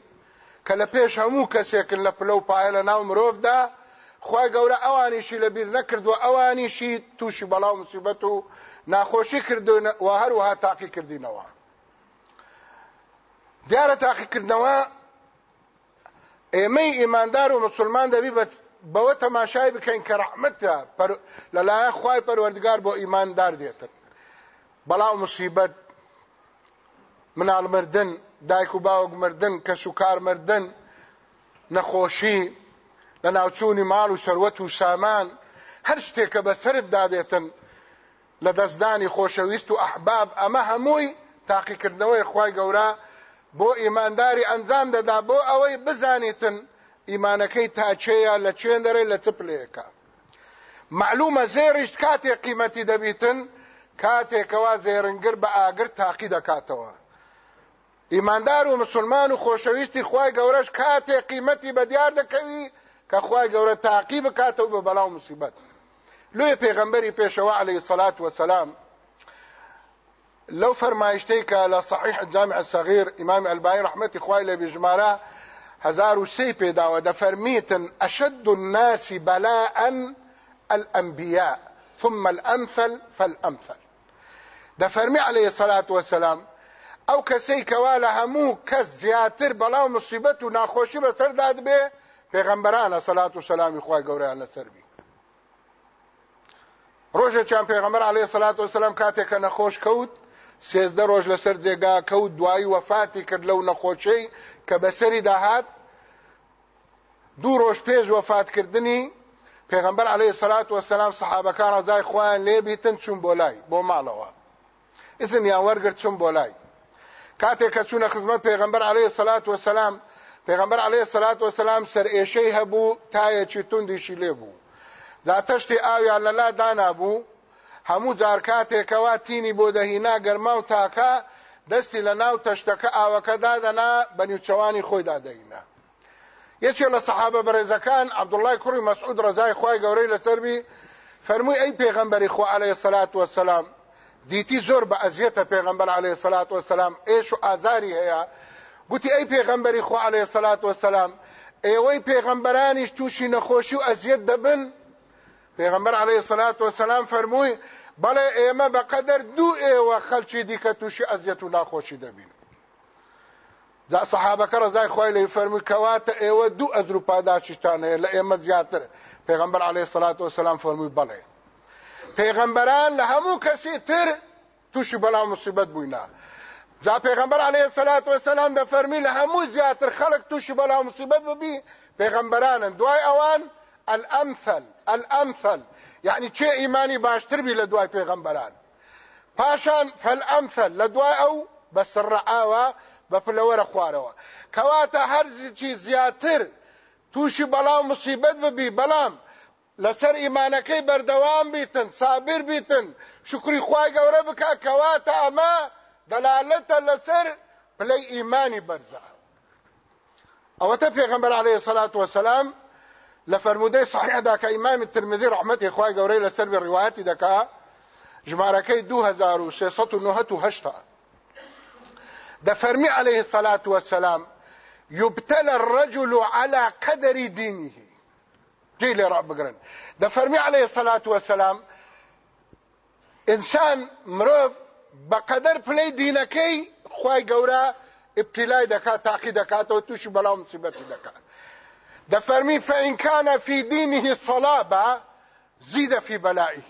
کە لە پێش هەموو کەسێکن لە پلە و پایە لە ناو مرۆڤدا خی گەورە ئەوانیشی لەبیر نەکردووە ئەوانیشی تووشی بەڵاو مسیبەت و ناخۆشی کردووە هەروەها تاقی کردینەوە. دیارە تاقیکردنەوە ئێمەی ئیماندار و مسلمان دەبی بەوە تەماشای بکەین کە ڕحمەتە لەلایەن خی پەروەردگار بۆ ئیماندار دێتن. بەڵاو مسیبەت منالمردن دایک و باوک مردن کەس و کار مردن نەخۆشی لە ناوچوونی ماڵ و سەروەت و سامان هەر شتێک کە بەسرت دادێتن لە دەستدانی خۆشەویست و ئەحباب ئەمە هەمووی تاقیکردنەوەی خی گەورە بۆ ئیمانداری ئەنجام دەدا بۆ ئەوەی بزانیتن ئیمانەکەی تاچەیە لە کوێندەرێ لە چپلەیەەکە معلومە زێریشت کاتێک قیمەتی دەبیتن کاتێکەوە زێرنگر بە ئاگر تاقی دەکاتەوە ایماندار و مسلمان و خۆشەویستی خی گەورەش کاتێ قیمەتی بەدیار دەکەوی کە خی گەورە تاقی بکاتەوە بە بەلاو مسیبەت لێ پێغمبەری پێشەوە عليه سەلات وسلام لەو فەرمایشتەی کە لە صحیح جامع سەغیر ئیمام ئەلبانی ڕحمەتی خوای لە بژمارە 1003 پێداوە دەفەرمیتن اشد الناس بلاء الأنبياء ثم الأمثل فالأمثل دەفەرمی عليه الصلاة والسلام ئەو کەسەی کەوا لە هەموو کەس زیاتر بەڵاو مصیبەت و ناخۆشی بەسەرداد بێ پێغەمبەرانە سەلات و سەلامی خخوای گەوریان لەسەربی ڕۆژێکیان پێغەمەر عليه سەلات و سەسلام کاتێکە نەخۆش کەوت سێزدە ڕۆژ لەسەر جێگا کەوت دوایی وەفاتی کرد لەو نەخۆچەی کە بەسەری داهات دوو ڕۆژ پێش وەفاتکردنی پێغمبەر عليه سەلات وەسەسلام سەحابەکان ڕزای خۆیان لێبیتن چوون بۆ لای بۆ ماڵەوە ئزن یان وەرگرت چوون بۆ لای کاتێک کە چوونە خزمەت پێغمبەر عەلەیهی سەلات وسەلام پێغمبەر عەلەیهی سەلات وسەلام سەرئێشەی هەبوو تایەکی توندیشی لێ بوو دا تەشتی ئاویان لەلا دانابوو هەموو جار کاتێکەوە تینی بۆ دەهینا گەرما و تاکە دەستی لە ناو تەشتەکە ئاوەکە دادەنا بە نیوچەوانی خۆیدا دەینا یەکێ لە سەحابە بەڕێزەکان عەبدوڵای کوڕی مەسعود ڕەزای خی گەورەی لەسەربی فەرمووی ئەی پێغەمبەری خۆ عەلەیهی سەلات وسەلام دیتی زۆر بە ئەزیێتە پێغمبەر عليه سلات وسلام ئێش و ئازاری هەیە گوتی ئەی پێغمبەری خو عليه سلات وسلام ئێوەی پێغمبەرانیش تووشی نەخۆشی و ئەزیەت دەبن پێغمبەر عليه سلات وسلام فەرمووی بەڵێ ئێمە بەقەدەر دوو ئێوە خەلکی دیکە تووشی ئەزیەت و ناخۆشی دەبین جا صحابەکە ڕزای خۆی لەی فەرمووی کەواتە ئێوە دوو ئەزر و پاداشتان هەیە لە ئێمە زیاتر پێغمبەر عليه سلات وسلام فەرمووی بەڵێ پیغمبران له همو کسی تر توشی بلا مصیبت بوینا ځا پیغمبر علیه الصلاۃ والسلام د فرمی له همو زیاتر خلق توشی بلا مصیبت وبي پیغمبران دوای اوان الامثل الامثل يعني چه ایمانی باشتر بی لدوای پیغمبران پاشان فالامثل لدوای او بس الرعاوه بپلوره خوارەوە كواتا هەرزی چی زیاتر تووشی بەڵام مصیبەت ببی لسر ایمانەکەی بەردەوام بیتن صابر بیتن شکری خوای گەورە بکە کەواتە ئەمە دەلالەتە لەسەر پلەی ئیمانی بەرزە ئەوەتە پێغەمبەر عەلەیهی سەلات وەسەلام لە صحیح دا ک امام ترمذی رحمت خوای گەورەی لەسەر بێ ڕیواەتی دەکا ژمارەکەی 2698 دەفەرمی عليه الصلاة والسلام يبتلى الرجل على قدر دينه ټیلی را بگرن د عليه الصلاة والسلام انسان مروف بقدر بلي دينكي خواي قورا ابتلاي دكا تاقي دكا توتوش توش بلا مصیبتی دکات د فرمی فإن كان في دينه صلابة زيد في بلائه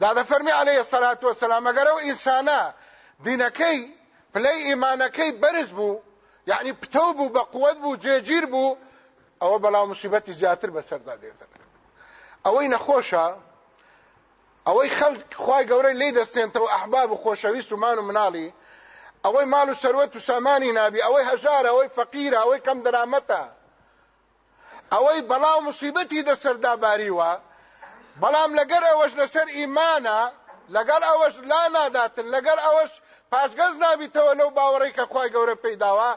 ده ده فرمي عليه الصلاة والسلام اگر او انسانا دينكي پلی ايمانكي برزبو يعني بتوبو پتو بو جيجير بو بو ئەوە بەڵاو مصیبەتی زیاتر بەسەردا دێتن ئەوەی نەخۆشە ئەوەی خەڵک خوای گەورەی لی دەستێنتەوە ئەحباب و خۆشەویست و مان و مناڵی ئەوەی ماڵ و سەروەت و سامانی نابی ئەوەی هەژارە ئەوەی فەقیرە ئەوەی کەم دەرامەتە ئەوەی بەڵاو مصیبەتی دەسەردا باریوە بەڵام لەگەر ئەوەش لەسەر ئیمانە لەگەر ئەوەش لا ناداتن لەگەر ئەوەش پاشگەز نابیتەوە لەو باوەڕێک کە خی گەورە پێیداوە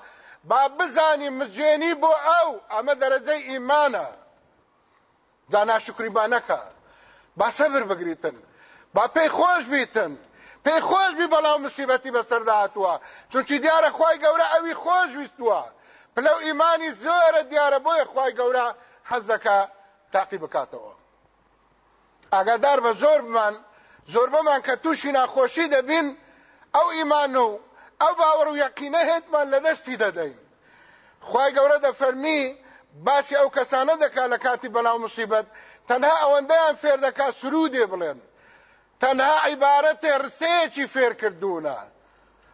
با بزانی مزوێنی بۆ ئەو ئەمە دەرەجەی ئیمانە دا ناشکریبانەکە با سەبر بگریتن با پێی خۆش بیتن پێی خۆش بی بەڵاو مسیبەتی بەسەردا هاتووە چونکی دیارە خی گەورە ئەوی خۆش ویستووە پلەو ئیمانی زۆرە دیارە بۆیە خی گەورە حەز دەکە تاقی بکاتەوە ئاگادار بە زۆرمان زۆربەمان کە تووشی ناخۆشی دەبین ئەو ئیمان و او باور او یقینه هیت من لدستی دادین خوای گوره ده فرمی باسی او کسانه دکا لکاتی بلاو مصیبت تنها اوندهیان فێر دەکا سرودێ بڵێن تەنها عیبارەتێ ڕسەیەکی فێر کردوونە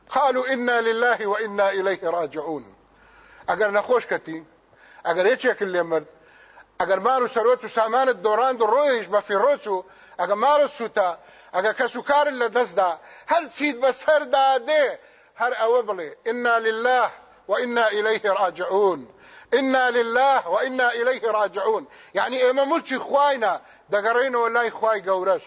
قالوا إنا لله وإنا إليه راجعون اگر نخوش کتی اگر هیچ لێ مرد اگر مال و سروت و سامانت دۆراند و ڕۆیش بە فیڕۆچ اگر مال سوتا اگر کەس و کار لە دەستدا هەر چیت بەسەردا دێ هر اوبلي انا لله وانا إليه راجعون إنا لله وإنا إليه راجعون يعني ايما ملشي خواينا دەگەڕێنەوە ولا خوای قورش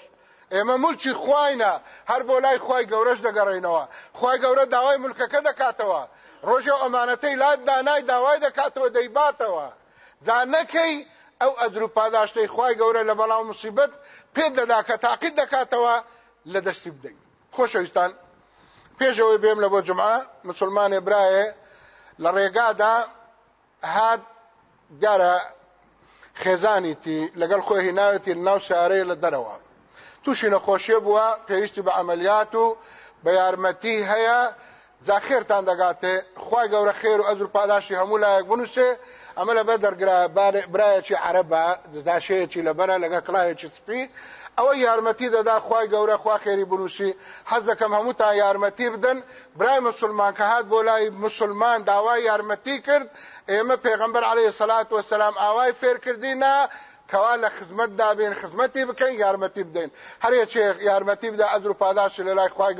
ايما ملشي خواينا هر بولا لای قورش گەورەش دەگەڕێنەوە خوای گەورە داوای ملکەکە دەکاتەوە ڕۆژێ ئەمانەتەی لات دانای داوای دەکاتەوە دەیباتەوە دا نەکەی او ئەدرو پاداشتەی خوای گەورە لە بەڵاو مصیبەت مصيبت دەدا کە تاقیت دەکاتەوە لە دەستی بدەین خۆشەویستان پێشەوەی بێم لە بۆ جمعە مسلمانێ برایە لە ڕێگادا هات گارە خێزانیتی لەگەڵ خۆی ناوێتی ناو شارەیە لە دەرەوە تووشی نەخۆشیە بووە پێویستی بە ئەعملیات و بە یارمەتی هەیە جا خێرتان دەگاتێ خی گەورە خێر و ئەزور پاداشی هەموو لایەک بنووسێ ئەمە لە بە دەرگرا برایەکی عەرە بە دزداشەیەکی لەبەرە لەگە کلایەکی سپی او یارمەتی دەدا خوای گەورە خوا خێری بنووشی حەز دەکەم هەمووتان یارمەتی بدەن برای مسلمان کە هات بۆ لای مسلمان داوای یارمەتی کرد ئێمە پێغمبەر عليه سلات وسلام ئاوای فێر کردینە کوال خدمت دا بین خدمت بکەین یارمەتی بدەین هەر یەکێک یارمەتی بدا ئەدر و پاداشی لە لای خوای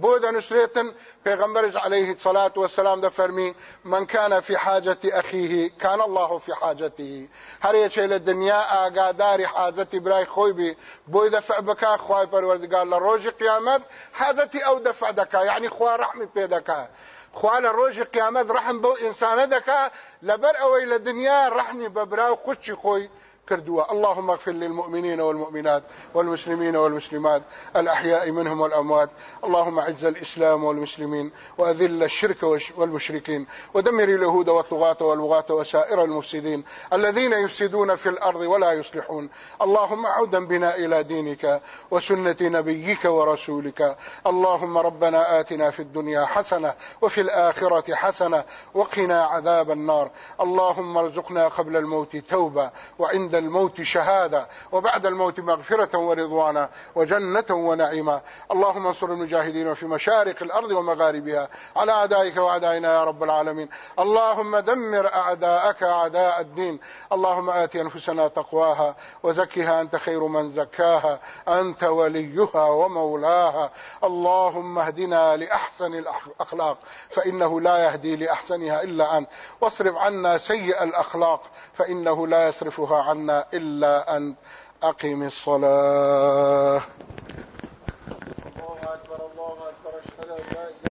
بو د نشریتن پیغمبر علیه الصلاۃ والسلام دا فرمی من کان فی حاجة اخیه کان الله فی حاجته هر یەکێ لە دنیا اگادار حاجت برای خۆی بی بۆی دفع بکا خوای پروردگار لە ڕۆژی قیامەت حاجەتی ئەو دەفع دەکا یعنی خو رحم پێ دەکات خواله روج قیامت رحم بو انسان دکا لبر اوی له دنیا رحم ببراو قچ خوی كردوا اللهم اغفر للمؤمنين والمؤمنات والمسلمين والمسلمات الأحياء منهم والأموات اللهم عز الإسلام والمسلمين وأذل الشرك والمشركين ودمر اليهود والطغاة والبغاة وسائر المفسدين الذين يفسدون في الأرض ولا يصلحون اللهم عودا بنا إلى دينك وسنة نبيك ورسولك اللهم ربنا آتنا في الدنيا حسنة وفي الآخرة حسنة وقنا عذاب النار اللهم ارزقنا قبل الموت توبة وعند بعد الموت شهادة وبعد الموت مغفرة ورضوانا وجنة ونعيما اللهم انصر المجاهدين في مشارق الأرض ومغاربها على أعدائك وأعدائنا يا رب العالمين اللهم دمر أعداءك أعداء الدين اللهم آت أنفسنا تقواها وزكها أنت خير من زكاها أنت وليها ومولاها اللهم اهدنا لأحسن الأخلاق فإنه لا يهدي لأحسنها إلا أنت واصرف عنا سيء الأخلاق فإنه لا يصرفها عنا عنا إلا أن أقم الصلاة